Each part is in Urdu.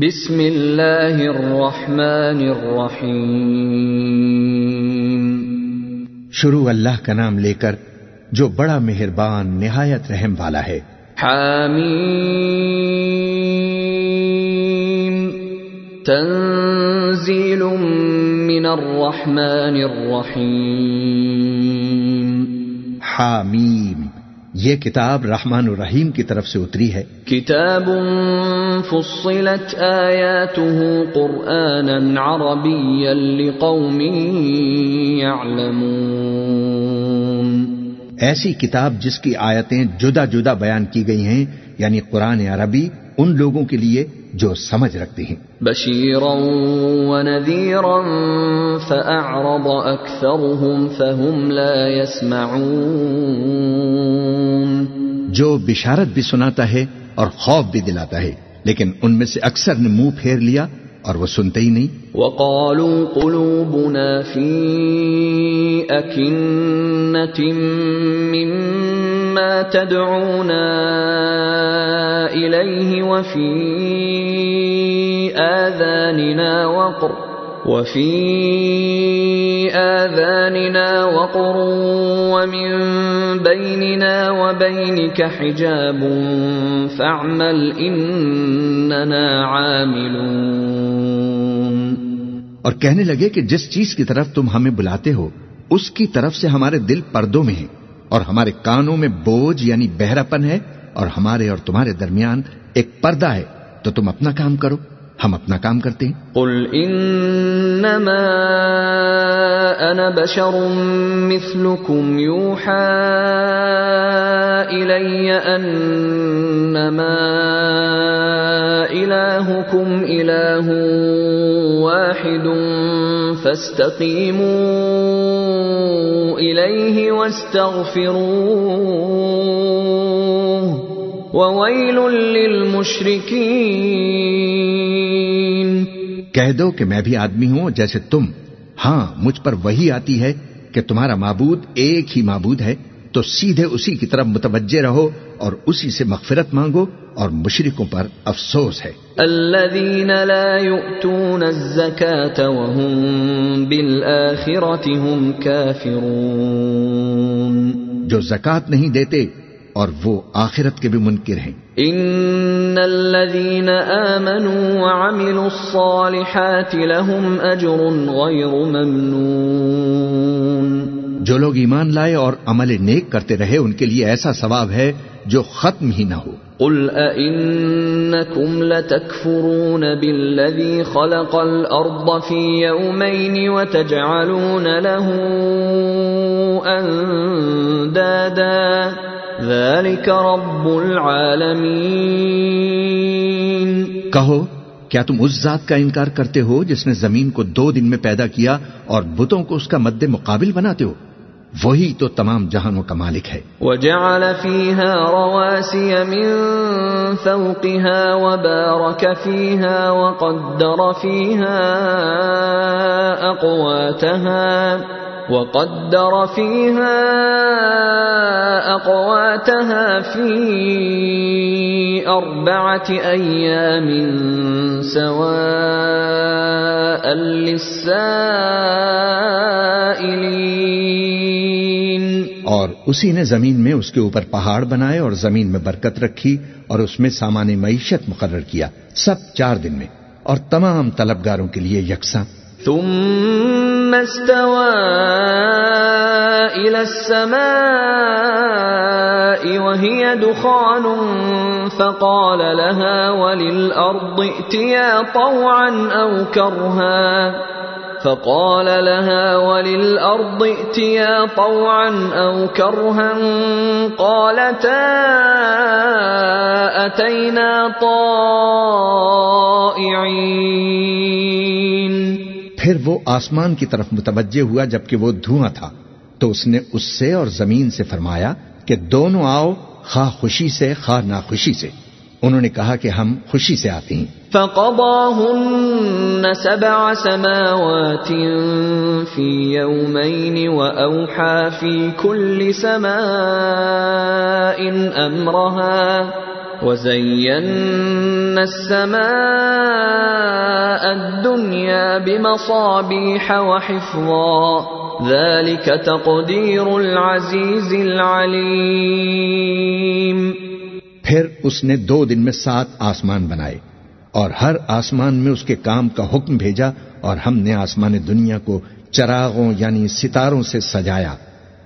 بسم اللہ الرحمن الرحیم۔ شروع اللہ کا نام لے کر جو بڑا مہربان نہایت رحم والا ہے۔ حامیم۔ تنزیل من الرحمن الرحیم۔ حامیم۔ یہ کتاب رحمان الرحیم کی طرف سے اتری ہے۔ کتاب فصلت آیاته قرآنا عربیا لقوم يعلمون ایسی کتاب جس کی آیتیں جدا جدا بیان کی گئی ہیں یعنی قرآن عربی ان لوگوں کے لیے جو سمجھ رکھتے ہیں۔ بشيرا ونذيرا فأعرض أكثرهم فهم لا يسمعون جو بشارت بھی سناتا ہے اور خوف بھی دلاتا ہے، لیکن ان میں سے اکثر نے منہ پھیر لیا اور وہ سنتے ہی نہیں۔ وقالوا قلوبنا في أكنة مما تدعونا إليه وفي آذاننا وقر وفي آذاننا وقر ومن بيننا وبينك حجاب فاعمل إننا عاملون اور کہنے لگے کہ جس چیز کی طرف تم ہمیں بلاتے ہو، اس کی طرف سے ہمارے دل پردوں میں ہیں اور ہمارے کانوں میں بوجھ یعنی بہراپن ہے اور ہمارے اور تمہارے درمیان ایک پردہ ہے، تو تم اپنا کام کرو۔ ہم اپنا کام کرتے ہیں۔ قل انما انا بشر مثلكم يوحى الي انما الهكم اله واحد فاستقيموا اليه واستغفروه وويل للمشركين. کہہ دو کہ میں بھی آدمی ہوں جیسے تم. ہاں مجھ پر وہی آتی ہے کہ تمہارا معبود ایک ہی معبود ہے تو سیدھے اسی کی طرف متوجہ رہو اور اسی سے مغفرت مانگو اور مشرکوں پر افسوس ہے۔ الذين لا يؤتون الزكاة وهم بالآخرة هم كافرون. جو زکات نہیں دیتے اور وہ آخرت کے بھی منکر ہیں۔ ان الذين آمنوا وعملوا الصالحات لهم اجر غير ممنون۔ جو لوگ ایمان لائے اور عمل نیک کرتے رہے ان کے لیے ایسا ثواب ہے جو ختم ہی نہ ہو۔ قل أئنكم لتكفرون بالذي خلق الأرض في يومين وتجعلون له أندادا۔ ذلك رب العالمين. کہو کیا تم اس ذات کا انکار کرتے ہو جس نے زمین کو دو دن میں پیدا کیا اور بتوں کو اس کا مد مقابل بناتے ہو؟ وہی تو تمام جہانوں کا مالک ہے۔ وجعل فيها رواسي من فوقها وبارك فيها وقدر فيها أقواتها وقدر فيها أقواتها في أربعة أيام سواء للسائلين. اور اسی نے زمین میں اس کے اوپر پہاڑ بنائے اور زمین میں برکت رکھی اور اس میں سامان معیشت مقرر کیا، سب چار دن میں، اور تمام طلبگاروں کے لیے یکساں۔ ثم استوى إلى السماء وهي دخان فقال لها وللأرض ائتيا طوعا أو كرها فقال لها وللأرض ائتيا طوعا أو كرها قالتا أتينا طائعين پھر وہ آسمان کی طرف متوجہ ہوا جبکہ وہ دھواں تھا۔ تو اس نے اس سے اور زمین سے فرمایا کہ دونوں آؤ، خواہ خوشی سے، خواہ ناخوشی سے۔ انہوں نے کہا کہ ہم خوشی سے آتے ہیں۔ فقضاهن سبع سماوات في يومين وأوحى في كل سماء أمرها وزينا السماء الدنيا بمصابيح وحفظا. ذلك تقدير العزيز العليم. پھر اس نے دو دن میں سات آسمان بنائے اور ہر آسمان میں اس کے کام کا حکم بھیجا اور ہم نے آسمان دنیا کو چراغوں یعنی ستاروں سے سجایا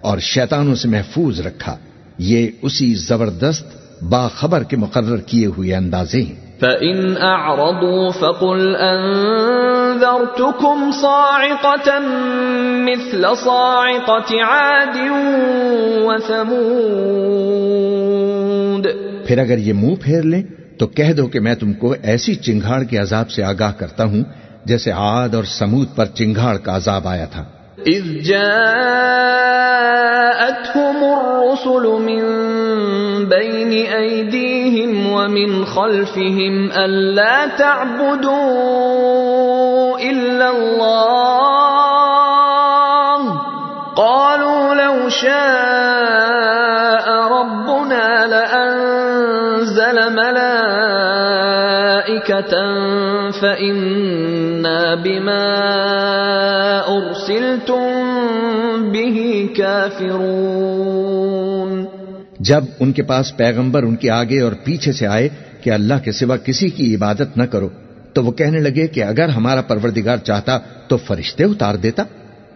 اور شیطانوں سے محفوظ رکھا. یہ اسی زبردست باخبر کے مقرر کیے ہوئے اندازے ہیں۔ فَإِنْ أَعْرَضُوا فَقُلْ أَنذَرْتُكُمْ صَاعِقَةً مِثْلَ صَاعِقَةِ عَادٍ وَثَمُودَ۔ پھر اگر یہ منہ پھیر لیں تو کہہ دو کہ میں تم کو ایسی چنگھاڑ کے عذاب سے آگاہ کرتا ہوں جیسے عاد اور سمود پر چنگھاڑ کا عذاب آیا تھا۔ اذ جاءتهم الرسل من بين ايديهم ومن خلفهم الا تعبدوا الا الله. قالوا لو شاء ربنا لانزل ملائكه فإنا بما ارسلتم به كافرون جب ان کے پاس پیغمبر ان کے آگے اور پیچھے سے آئے کہ اللہ کے سوا کسی کی عبادت نہ کرو، تو وہ کہنے لگے کہ اگر ہمارا پروردگار چاہتا تو فرشتے اتار دیتا۔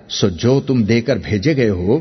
سو جو تم دے کر بھیجے گئے ہو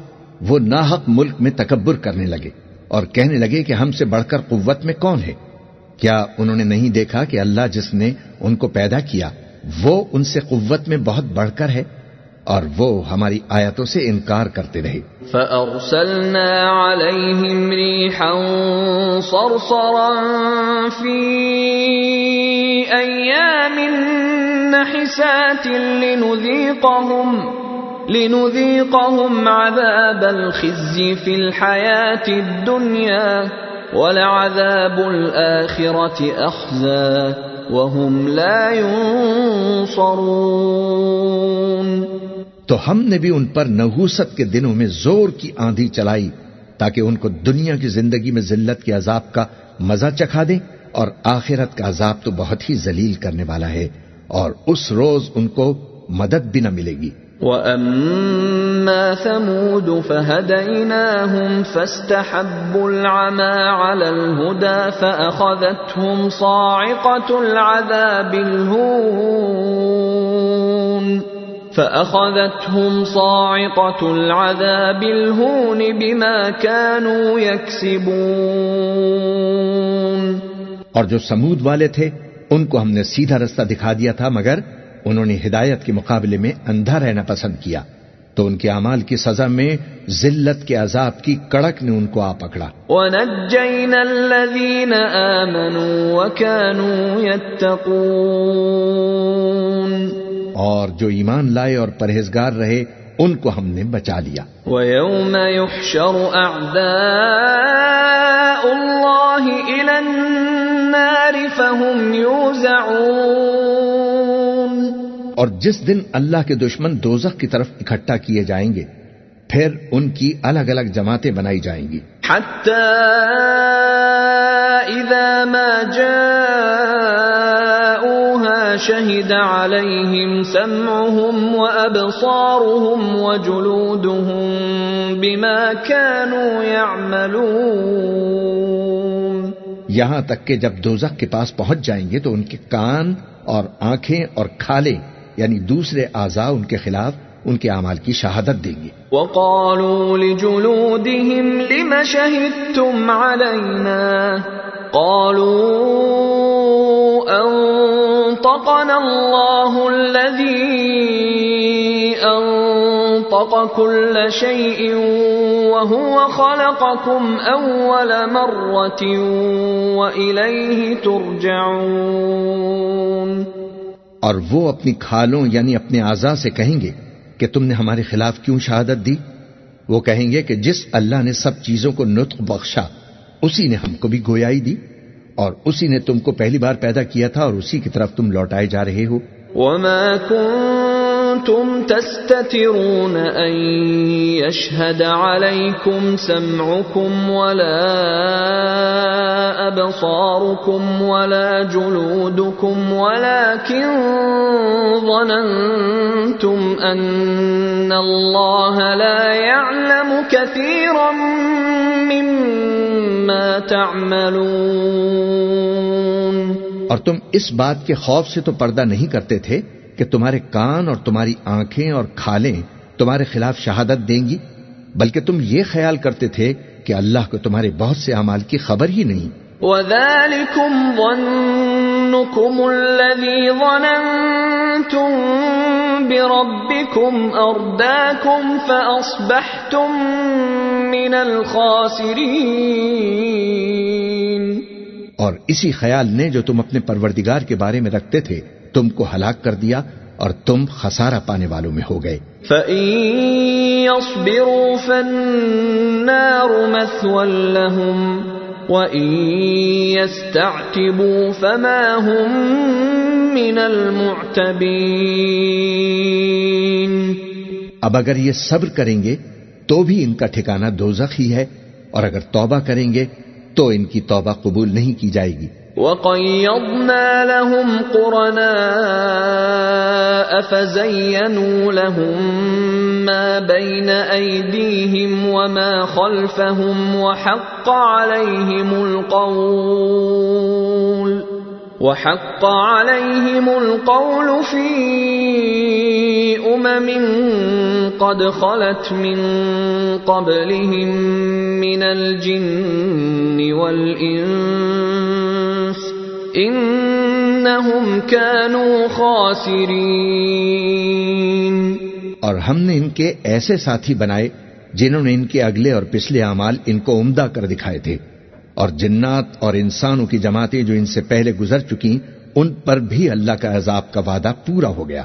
وہ ناحق ملک میں تکبر کرنے لگے اور کہنے لگے کہ ہم سے بڑھ کر قوت میں کون ہے؟ کیا انہوں نے نہیں دیکھا کہ اللہ جس نے ان کو پیدا کیا، وہ ان سے قوت میں بہت بڑھ کر ہے؟ اور وہ ہماری آیتوں سے انکار کرتے رہے۔ فأرسلنا عليهم ريحا صرصرا في أيام نحسات لنذيقهم لنذيقهم عذاب الخزي في الحياة الدنيا ولعذاب الآخرة أخزى وهم لا ينصرون تو ہم نے بھی ان پر نحوست کے دنوں میں زور کی آندھی چلائی تاکہ ان کو دنیا کی زندگی میں ذلت کے عذاب کا مزہ چکھا دیں اور آخرت کا عذاب تو بہت ہی ذلیل کرنے والا ہے اور اس روز ان کو مدد بھی نہ ملے گی۔ وَأَمَّا ثَمُودُ فَهَدَيْنَاهُمْ فَاسْتَحَبُّوا الْعَمَى عَلَى الْهُدَى فَأَخَذَتْهُمْ صَاعِقَةُ الْعَذَابِ الْهُونِ فَأَخَذَتْهُمْ صَاعِقَةُ الْعَذَابِ الْهُونِ بِمَا كَانُوا يَكْسِبُونَ اور جو سمود والے تھے، ان کو ہم نے سیدھا رستہ دکھا دیا تھا، مگر انہوں نے ہدایت کے مقابلے میں اندھا رہنا پسند کیا تو ان کے اعمال کی سزا میں ذلت کے عذاب کی کڑک نے ان کو آ پکڑا۔ وَنَجَّيْنَا الَّذِينَ آمَنُوا وَكَانُوا يَتَّقُونَ۔ اور جو ایمان لائے اور پرہیزگار رہے ان کو ہم نے بچا لیا۔ وَيَوْمَ يُحْشَرُ أَعْدَاءُ اللَّهِ إِلَى النَّارِ فَهُمْ يُوزَعُونَ۔ اور جس دن اللہ کے دشمن دوزخ کی طرف اکٹھا کیے جائیں گے پھر ان کی الگ الگ جماعتیں بنائی جائیں گی۔ حتى إذا ما جاءوها شهد عليهم سمعهم وجلودهم بما كانوا يعملون۔ یہاں تک کہ جب دوزخ کے پاس پہنچ جائیں گے تو ان کے کان اور آنکھیں اور کھالے یعنی دوسرے اعضاء ان کے خلاف ان کے اعمال کی شہادت دیں گے۔ وقالوا لجلودهم لم شهدتم علينا؟ قالوا أنطقنا الله الذي أنطق خلق كل شيء وهو خلقكم أول مرة وإليه ترجعون۔ اور وہ اپنی کھالوں یعنی اپنے اعضاء سے کہیں گے کہ تم نے ہمارے خلاف کیوں شہادت دی؟ وہ کہیں گے کہ جس اللہ نے سب چیزوں کو نطق بخشا، اسی نے ہم کو بھی گویائی دی اور اسی نے تم کو پہلی بار پیدا کیا تھا اور اسی کی طرف تم لوٹائے جا رہے ہو۔ وما كنتم تستترون أن يشهد عليكم سمعكم ولا أبصاركم ولا جلودكم ولكن ظننتم أن الله لا يعلم كثيرا مما تعملون اور تم اس بات کے خوف سے تو پردہ نہیں کرتے تھے کہ تمہارے کان اور تمہاری آنکھیں اور کھالیں تمہارے خلاف شہادت دیں گی بلکہ تم یہ خیال کرتے تھے کہ اللہ کو تمہارے بہت سے اعمال کی خبر ہی نہیں۔ وذلكم ظنكم الذي ظننتم بربكم أرداكم فأصبحتم من الخاسرين۔ اور اسی خیال نے جو تم اپنے پروردگار کے بارے میں رکھتے تھے تم کو ہلاک کر دیا اور تم خسارہ پانے والوں میں ہو گئے۔ فَإِن يَصْبِرُوا فَالنَّارُ مَثْوًى لَهُمْ وَإِن يَسْتَعْتِبُوا فَمَا هُمْ مِنَ الْمُعْتَبِينَ۔ اب اگر یہ صبر کریں گے تو بھی ان کا ٹھکانہ دوزخ ہی ہے اور اگر توبہ کریں گے تو ان کی توبہ قبول نہیں کی جائے گی۔ وَقَيَّضْنَا لَهُمْ قُرَنَاءَ فَزَيَّنُوا لَهُم مَّا بَيْنَ أَيْدِيهِمْ وَمَا خَلْفَهُمْ وَحَقَّ عَلَيْهِمُ الْقَوْلُ وَحَقَّ عَلَيْهِمُ الْقَوْلُ فِي أُمَمٍ قَدْ خَلَتْ مِن قَبْلِهِم مِّنَ الْجِنِّ وَالْإِنسِ انہم كَانُوا خاسرین اور ہم نے ان کے ایسے ساتھی بنائے جنہوں نے ان کے اگلے اور پچھلے اعمال ان کو عمدہ کر دکھائے تھے۔ اور جنات اور انسانوں کی جماعتیں جو ان سے پہلے گزر چکی ان پر بھی اللہ کا عذاب کا وعدہ پورا ہو گیا۔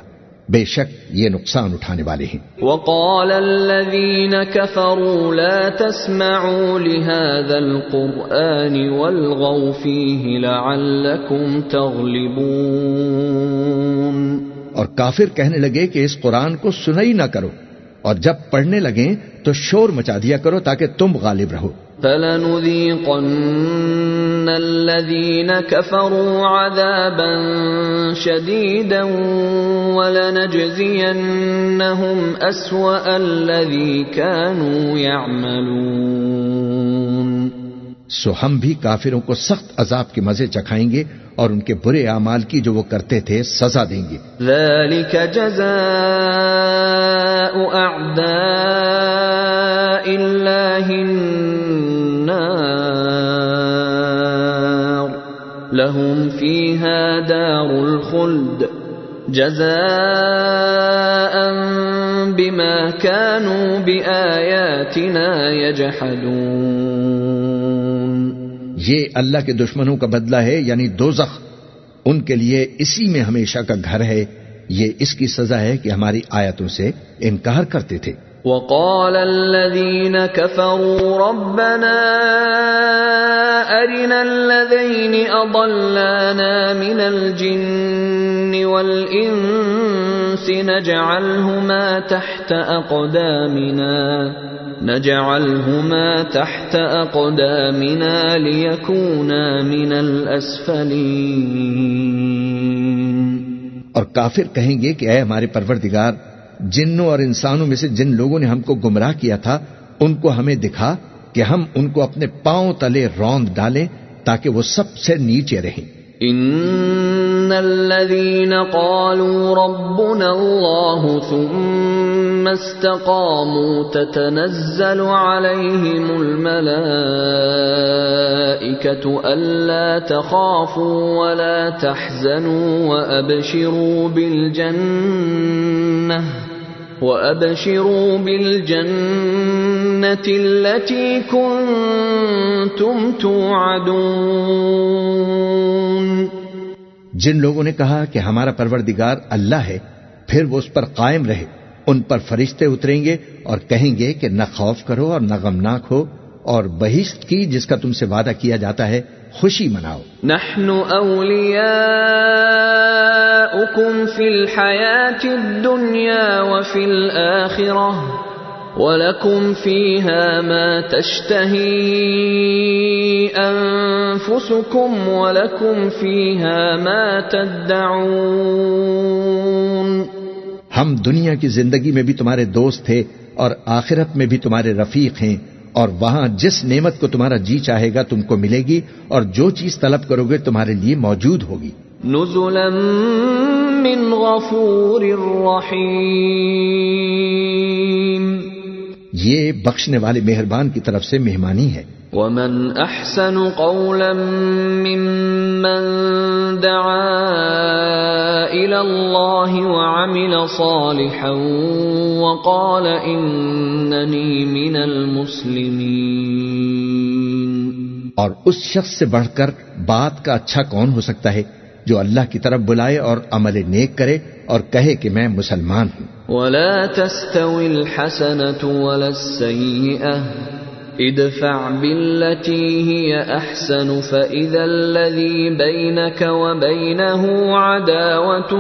بے شک یہ نقصان اٹھانے والے ہیں۔ وقال الذين كفروا لا تسمعوا لهذا القرآن والغوا فيه لعلكم تغلبون۔ اور کافر کہنے لگے کہ اس قرآن کو سنا ہی نہ کرو اور جب پڑھنے لگیں تو شور مچا دیا کرو تاکہ تم غالب رہو۔ فلنذيقن الذين كفروا عذابا شديدا ولنجزينهم أسوأ الذي كانوا يعملون سو ہم بھی کافروں کو سخت عذاب کے مزے چکھائیں گے اور ان کے برے اعمال کی جو وہ کرتے تھے سزا دیں گے۔ ذلك جزاء أعداء الله النار لهم فيها دار الخلد جزاء بما كانوا بآياتنا يجحدون یہ اللہ کے دشمنوں کا بدلہ ہے یعنی دوزخ۔ ان کے لیے اسی میں ہمیشہ کا گھر ہے۔ یہ اس کی سزا ہے کہ ہماری آیتوں سے انکار کرتے تھے۔ وقال الذين كفروا ربنا أرنا الذين أضلانا من الجن والإنس نجعلهما تحت أقدامنا نجعلهما تحت أقدامنا ليكونا من الأسفلين اور کافر کہیں گے کہ اے ہمارے پروردگار جنوں اور انسانوں میں سے جن لوگوں نے ہم کو گمراہ کیا تھا، ان کو ہمیں دکھا کہ ہم ان کو اپنے پاؤں تلے روند ڈالیں تاکہ وہ سب سے نیچے رہیں۔ ان الذين قالوا ربنا الله ثم استقاموا تتنزل عليهم الملائكه الا تخافوا ولا تحزنوا وابشروا بالجنه وَأَبْشِرُوا بِالْجَنَّةِ الَّتِي كُنْتُمْ تُوعَدُونَ جن لوگوں نے کہا کہ ہمارا پروردگار اللہ ہے، پھر وہ اس پر قائم رہے۔ ان پر فرشتے اتریں گے اور کہیں گے کہ نہ خوف کرو اور نہ غمناک ہو اور بہشت کی جس کا تم سے وعدہ کیا جاتا ہے، خوشی مناؤ۔ نحن اولیاؤکم فی الحیات الدنیا وفی الآخرہ ولکم فیها ما تشتہی انفسکم ولکم فیها ما تدعون۔ ہم دنیا کی زندگی میں بھی تمہارے دوست تھے اور آخرت میں بھی تمہارے رفیق ہیں اور وہاں جس نعمت کو تمہارا جی چاہے گا تم کو ملے گی اور جو چیز طلب کرو گے تمہارے لیے موجود ہوگی۔ نزلا من غفور رحیم۔ یہ بخشنے والے مہربان کی طرف سے مہمانی ہے۔ ومن احسن قولا ممن دعا الى الله وعمل صالحا وقال انني من المسلمين اور اس شخص سے بڑھ کر بات کا اچھا کون ہو سکتا ہے جو اللہ کی طرف بلائے اور عمل نیک کرے اور کہے کہ میں مسلمان ہوں؟ ولا تستوي الحسنة ولا السيئة ادفع بالتي هي احسن فاذا الذي بينك وبينه عداوه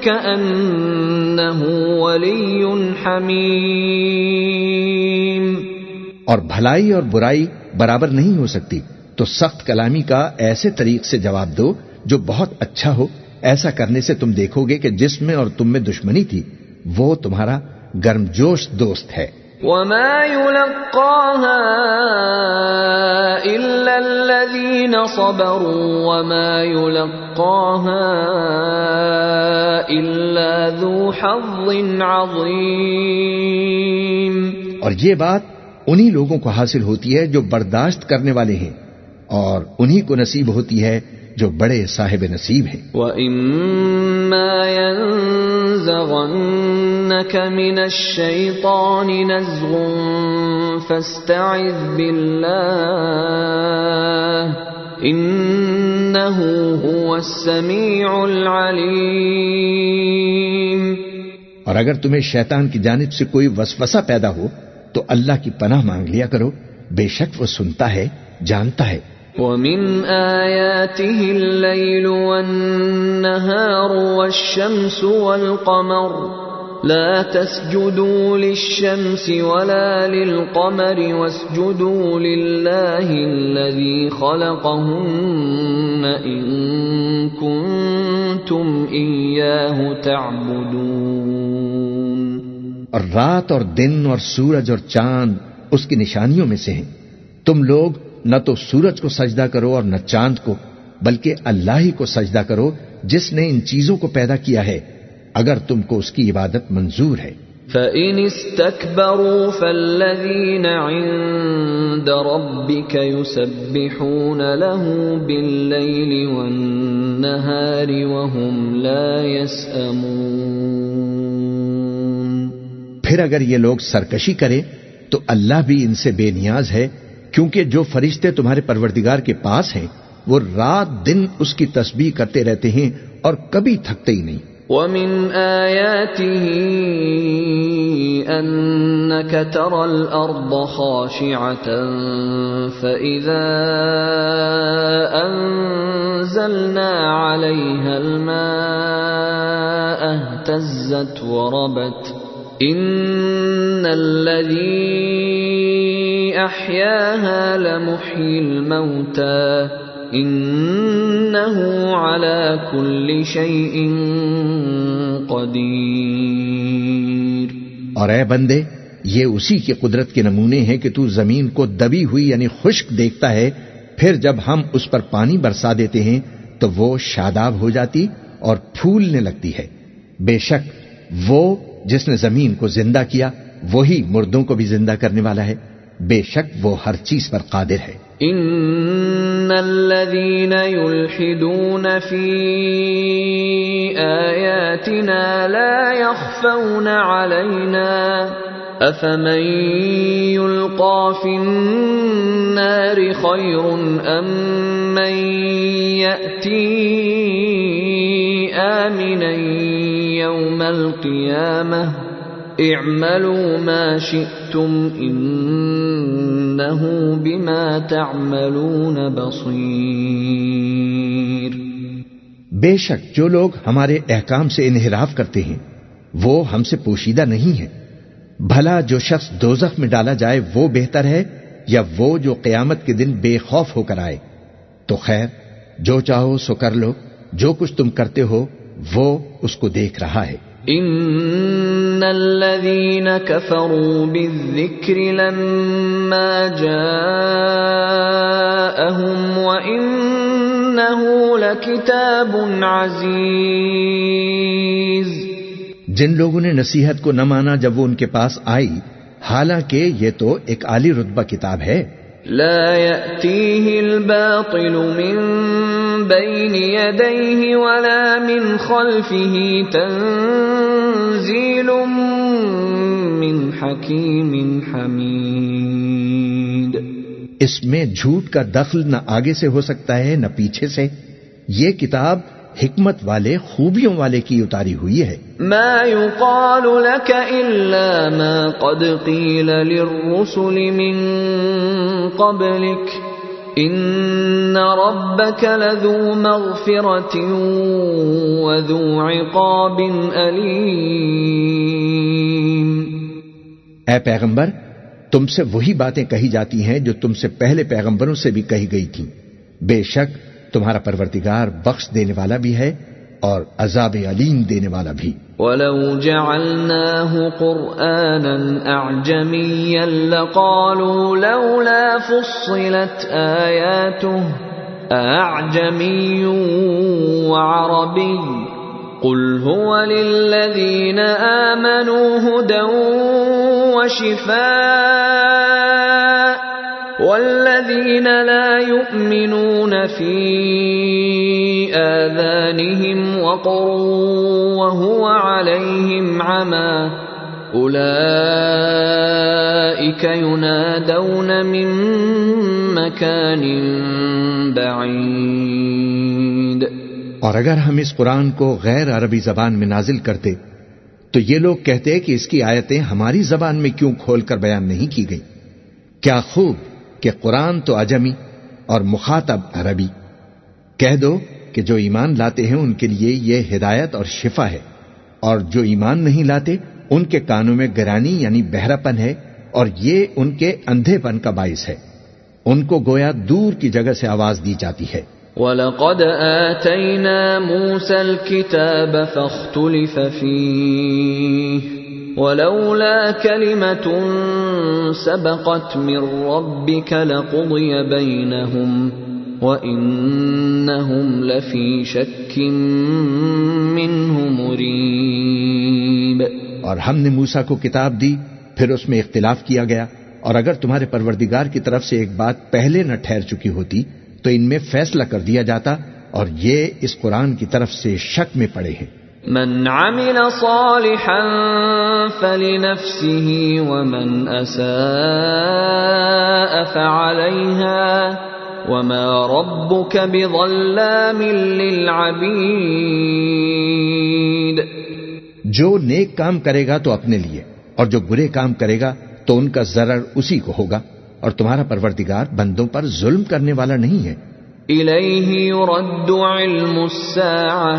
كانه ولي حميم اور بھلائی اور برائی برابر نہیں ہو سکتی، تو سخت کلامی کا ایسے طریق سے جواب دو جو بہت اچھا ہو۔ ایسا کرنے سے تم دیکھو گے کہ جس میں اور تم میں دشمنی تھی، وہ تمہارا گرمجوش دوست ہے۔ وما يلقاها الا الذين صبروا وما يلقاها الا ذو حظ عظيم اور یہ بات انہی لوگوں کو حاصل ہوتی ہے جو برداشت کرنے والے ہیں اور انہی کو نصیب ہوتی ہے جو بڑے صاحب نصیب ہیں۔ وَإِمَّا يَنزَغَنَّكَ مِنَ الشَّيْطَانِ نَزْغٌ فَاسْتَعِذْ بِاللَّهِ إِنَّهُ هُوَ السَّمِيعُ الْعَلِيمُ. اور اگر تمہیں شیطان کی جانب سے کوئی وسوسہ پیدا ہو، تو اللہ کی پناہ مانگ لیا کرو، بے شک وہ سنتا ہے، جانتا ہے۔ ومن آياته الليل والنهار والشمس والقمر لا تسجدوا للشمس ولا للقمر واسجدوا لله الذي خلقهن إن كنتم إياه تعبدون اور رات اور دن اور سورج اور چاند اس کی نشانیوں میں سے ہیں۔ تم لوگ نہ تو سورج کو سجدہ کرو اور نہ چاند کو بلکہ اللہ ہی کو سجدہ کرو جس نے ان چیزوں کو پیدا کیا ہے اگر تم کو اس کی عبادت منظور ہے۔ فَإِنِ اسْتَكْبَرُوا فَالَّذِينَ عِندَ رَبِّكَ يُسَبِّحُونَ لَهُ بِاللَّيْلِ وَالنَّهَارِ وَهُمْ لَا يَسْأَمُونَ۔ پھر اگر یہ لوگ سرکشی کریں تو اللہ بھی ان سے بے نیاز ہے۔ کیونکہ جو فرشتے تمہارے پروردگار کے پاس ہیں، وہ رات دن اس کی تسبیح کرتے رہتے ہیں اور کبھی تھکتے ہی نہیں۔ ومن آياته أنك ترى الأرض خاشعة فإذا أنزلنا عليها الماء اهتزت وربت إن الذي أحياها لمحيي الموتى إنه على كل شيء قدير اور اے بندے، یہ اسی کی قدرت کے نمونے ہیں کہ تو زمین کو دبی ہوئی یعنی خشک دیکھتا ہے، پھر جب ہم اس پر پانی برسا دیتے ہیں، تو وہ شاداب ہو جاتی اور پھولنے لگتی ہے۔ بے شک، وہ جس نے زمین کو زندہ کیا، وہی مردوں کو بھی زندہ کرنے والا ہے۔ بے شک وہ ہر چیز پر قادر ہے۔ ان الذين يلحدون في آيات آياتنا لا يخفون علينا أفمن يلقى في النار خير أم من يأتي آمنا يوم القيامة اعملوا ما شئتم إنه بما تعملون بصير بے شک جو لوگ ہمارے احکام سے انحراف کرتے ہیں، وہ ہم سے پوشیدہ نہیں ہے بھلا جو شخص دوزخ میں ڈالا جائے، وہ بہتر ہے، یا وہ جو قیامت کے دن بے خوف ہو کر آئے۔ تو خیر، جو چاہو سو کر لو۔ جو کچھ تم کرتے ہو وہ اس کو دیکھ رہا ہے۔ ان الذين كفروا بالذكر لما جاءهم وانه لكتاب عزيز جن لوگوں نے نصیحت کو نہ مانا جب وہ ان کے پاس آئی حالانکہ یہ تو ایک عالی رتبہ کتاب ہے۔ لا يأتيه الباطل من بين يديه ولا من خلفه تنزيل من حكيم حميد اس میں جھوٹ کا دخل نہ آگے سے ہو سکتا ہے، نہ پیچھے سے۔ یہ کتاب حکمت والے خوبیوں والے کی اتاری ہوئی ہے۔ ما يقال لك إلا ما قد قيل للرسل من قبلك. إن ربك لذو مغفرة وذو عقاب أليم. اے پیغمبر تم سے وہی باتیں کہی جاتی ہیں جو تم سے پہلے پیغمبروں سے بھی کہی گئی تھیں۔ بے شک تمہارا پروردگار بخش دینے والا بھی ہے اور عذاب علیم دینے والا بھی۔ ولو جعلناه قرآنا أعجميا لقالوا لولا فصلت آياته أعجمي وعربي قل هو للذين آمنوا هدى وشفاء والذين لا يؤمنون في آذانهم وقر وهو عليهم عمى أولئك ينادون من مكان بعيد اور اگر ہم اس قرآن کو غیر عربی زبان میں نازل کرتے، تو یہ لوگ کہتے کہ اس کی آیتیں ہماری زبان میں کیوں کھول کر بیان نہیں کی گئی کیا خوب؟ کہ قرآن تو اجمی اور مخاطب عربی۔ کہہ دو کہ جو ایمان لاتے ہیں ان کے لیے یہ ہدایت اور شفا ہے، اور جو ایمان نہیں لاتے، ان کے کانوں میں گرانی یعنی بہراپن ہے، اور یہ ان کے اندھے پن کا باعث ہے۔ ان کو گویا دور کی جگہ سے آواز دی جاتی ہے۔ وَلَقَدْ آتَيْنَا مُوسَى الْكِتَابَ فَاخْتُلِفَ فِيهِ۔ وَلَوْلَا كَلِمَةٌ سَبَقَتْ مِنْ رَبِّكَ لَقُضِيَ بَيْنَهُمْ وَإِنَّهُمْ لَفِي شَكٍّ مِّنْهُ مُرِيبٍ. اور ہم نے موسا کو کتاب دی، پھر اس میں اختلاف کیا گیا، اور اگر تمہارے پروردگار کی طرف سے ایک بات پہلے نہ ٹھہر چکی ہوتی، تو ان میں فیصلہ کر دیا جاتا، اور یہ اس قرآن کی طرف سے شک میں پڑے ہیں۔ من عمل صالحا فلنفسه ومن اساء فعليها وما ربك بظلام للعبيد جو نیک کام کرے گا تو اپنے لیے اور جو برے کام کرے گا تو ان کا ضرر اسی کو ہوگا اور تمہارا پروردگار بندوں پر ظلم کرنے والا نہیں ہے۔ إليه يرد علم الساعة.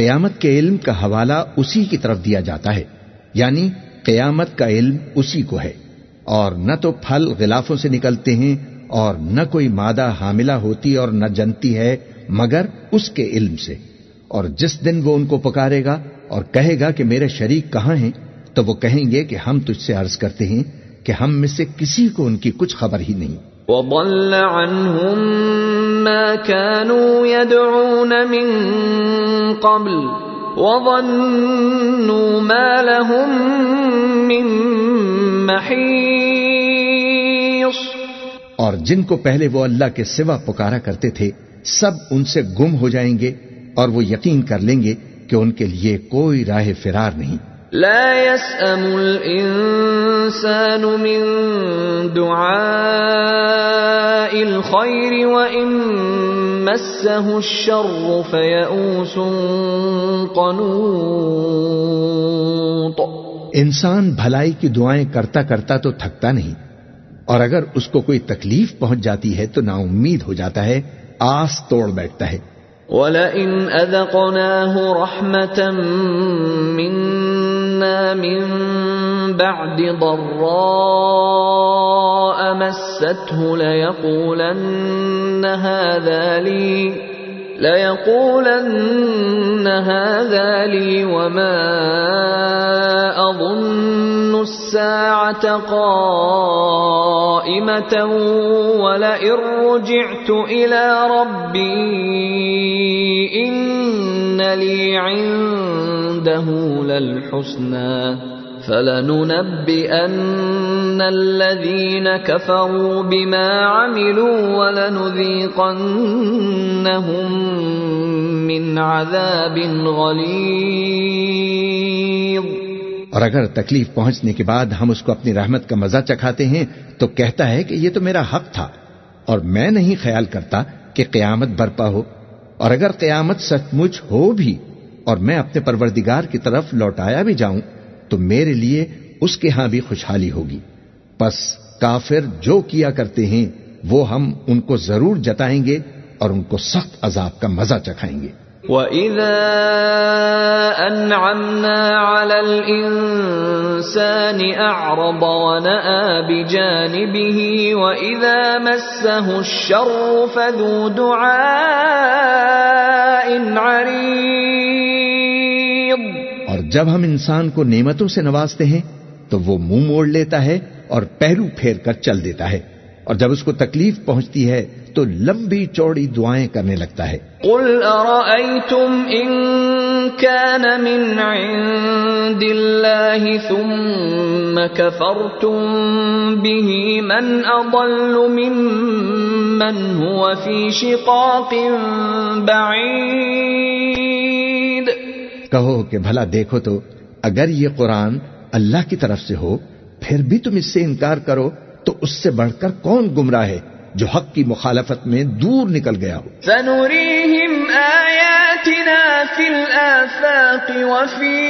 قیامت کے علم کا حوالہ اسی کی طرف دیا جاتا ہے یعنی قیامت کا علم اسی کو ہے۔ اور نہ تو پھل غلافوں سے نکلتے ہیں اور نہ کوئی مادہ حاملہ ہوتی اور نہ جنتی ہے مگر اس کے علم سے۔ اور جس دن وہ ان کو پکارے گا اور کہے گا کہ میرے شریک کہاں ہیں، تو وہ کہیں گے کہ ہم تجھ سے عرض کرتے ہیں کہ ہم میں سے کسی کو ان کی کچھ خبر ہی نہیں۔ وضل عنهم ما كانوا يدعون من قبل وظنوا ما لهم من محیص اور جن کو پہلے وہ اللہ کے سوا پکارا کرتے تھے، سب ان سے گم ہو جائیں گے اور وہ یقین کر لیں گے کہ ان کے لیے کوئی راہ فرار نہیں۔ لا يسأم الإنسان من دعاء الخير وإن مسه الشر فيئوس قنوط. انسان بھلائی کی دعائیں کرتا کرتا تو تھکتا نہیں اور اگر اس کو کوئی تکلیف پہنچ جاتی ہے تو نا امید ہو جاتا ہے آس توڑ بیٹھتا ہے۔ وَلَئِنْ أَذَقْنَاهُ رَحْمَةً مِنَّا مِن بَعْدِ ضَرَّاءَ مَسَّتْهُ لَيَقُولَنَّ هَذَا لِي لَيَقُولَنَّ هَذَا لِي وَمَا أَظُنُّ السَّاعَةَ قَائِمَةً وَلَئِن رُّجِعْتُ إِلَى رَبِّي إِنَّ لِي عِندَهُ لَلْحُسْنَى فَلَنُنَبِّئَنَّ الَّذِينَ كَفَرُوا بِمَا عَمِلُوا وَلَنُذِيقَنَّهُم مِّنْ عَذَابٍ غَلِيظٍ۔ اور اگر تکلیف پہنچنے کے بعد ہم اس کو اپنی رحمت کا مزہ چکھاتے ہیں، تو کہتا ہے کہ یہ تو میرا حق تھا۔ اور میں نہیں خیال کرتا کہ قیامت برپا ہو۔ اور اگر قیامت سچ مچ ہو بھی، اور میں اپنے پروردگار کی طرف لوٹایا بھی جاؤں تو میرے لیے اس کے ہاں بھی خوشحالی ہوگی۔ پس کافر جو کیا کرتے ہیں، وہ ہم ان کو ضرور جتائیں گے اور ان کو سخت عذاب کا مزہ چکھائیں گے۔ وَإِذَا أَنْعَمْنَا عَلَى الْإِنسَانِ أَعْرَضَ وَنَأَى بِجَانِبِهِ وَإِذَا مَسَّهُ الشَّرُّ فَذُو دُعَاءٍ عَرِيضٍ جب ہم انسان کو نعمتوں سے نوازتے ہیں، تو وہ منہ موڑ لیتا ہے اور پہلو پھیر کر چل دیتا ہے۔ اور جب اس کو تکلیف پہنچتی ہے، تو لمبی چوڑی دعائیں کرنے لگتا ہے۔ قل أرأيتم إن كان من عند الله ثم كفرتم به من أضل ممن هو في شقاق بعيد کہو کہ بھلا دیکھو تو اگر یہ قرآن اللہ کی طرف سے ہو، پھر بھی تم اس سے انکار کرو، تو اس سے بڑھ کر کون گمراہ ہے جو حق کی مخالفت میں دور نکل گیا ہو؟ سنريهم آياتنا في الآفاق وفي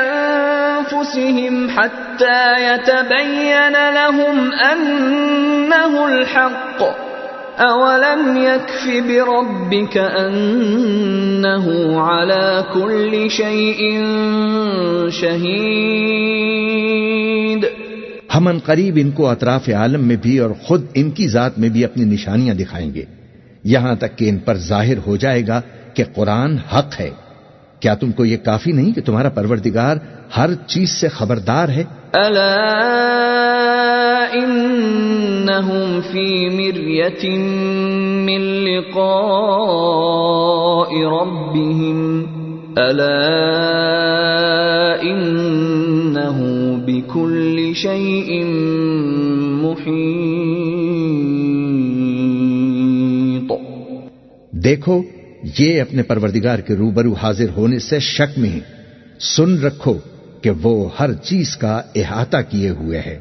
أنفسهم حتى يتبين لهم أنه الحق۔ أولم يكف بربك أنه على كل شيء شهيد ہم ان قریب ان کو اطراف عالم میں بھی اور خود ان کی ذات میں بھی اپنی نشانیاں دکھائیں گے۔ یہاں تک کہ ان پر ظاہر ہو جائے گا کہ قرآن حق ہے۔ کیا تم کو یہ کافی نہیں کہ تمہارا پروردگار ہر چیز سے خبردار ہے؟ ألا إنهم في مرية من لقاء ربهم ألا إنه بكل شيء محيط. دیکھو، یہ اپنے پروردگار کے روبرو حاضر ہونے سے شک میں ہیں سن رکھو۔ کہ وہ ہر چیز کا احاطہ کیے ہوئے ہے۔